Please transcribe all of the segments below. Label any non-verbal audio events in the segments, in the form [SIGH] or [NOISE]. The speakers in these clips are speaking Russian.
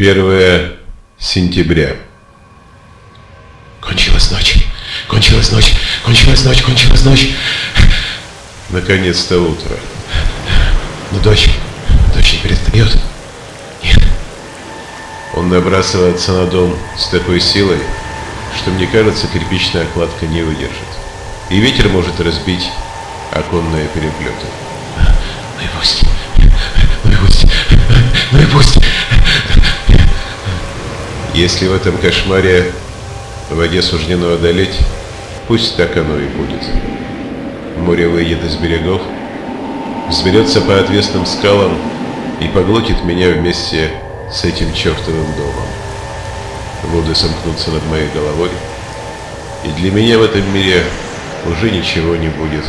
1 сентября. Кончилась ночь, кончилась ночь, кончилась ночь, кончилась ночь. Наконец-то утро. Но дочь, дочь не перестает. Нет, Он набрасывается на дом с такой силой, что мне кажется, кирпичная кладка не выдержит. И ветер может разбить оконные переплеты. ну и пусть, ну и пусть, ну и пусть. Если в этом кошмаре воде суждено одолеть, пусть так оно и будет. Море выйдет из берегов, взберется по отвесным скалам и поглотит меня вместе с этим чертовым домом. Воды сомкнутся над моей головой, и для меня в этом мире уже ничего не будет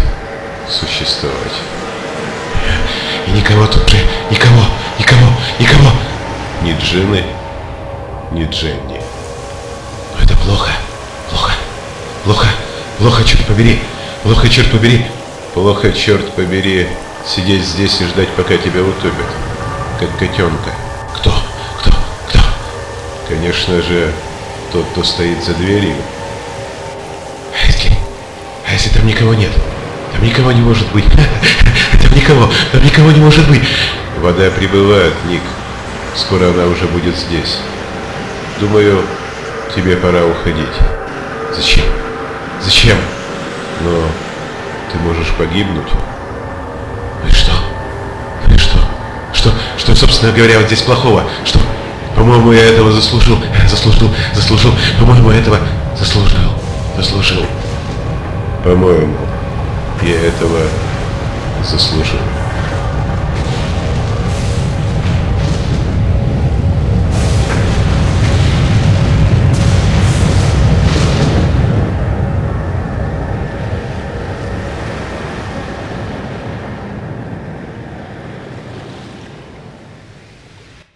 существовать. И никого тут никого, никого, никого. Ни Джины, ни Дженни. Но это плохо, плохо, плохо, плохо, черт побери, плохо, черт побери. Плохо, черт побери, сидеть здесь и ждать, пока тебя утопят, как котенка. Кто, кто, кто? Конечно же, тот, кто стоит за дверью. А если, а если там никого нет? Там никого не может быть. [LAUGHS] Там никого, там никого не может быть. Вода прибывает, Ник. Скоро она уже будет здесь. Думаю, тебе пора уходить. Зачем? Зачем? Но ты можешь погибнуть. Ну и что? Ну и что? Что, что, собственно говоря, вот здесь плохого? Что? По-моему, я этого заслужил. Заслужил, заслужил. По-моему, этого заслужил. Заслужил. По-моему, я этого заслужил.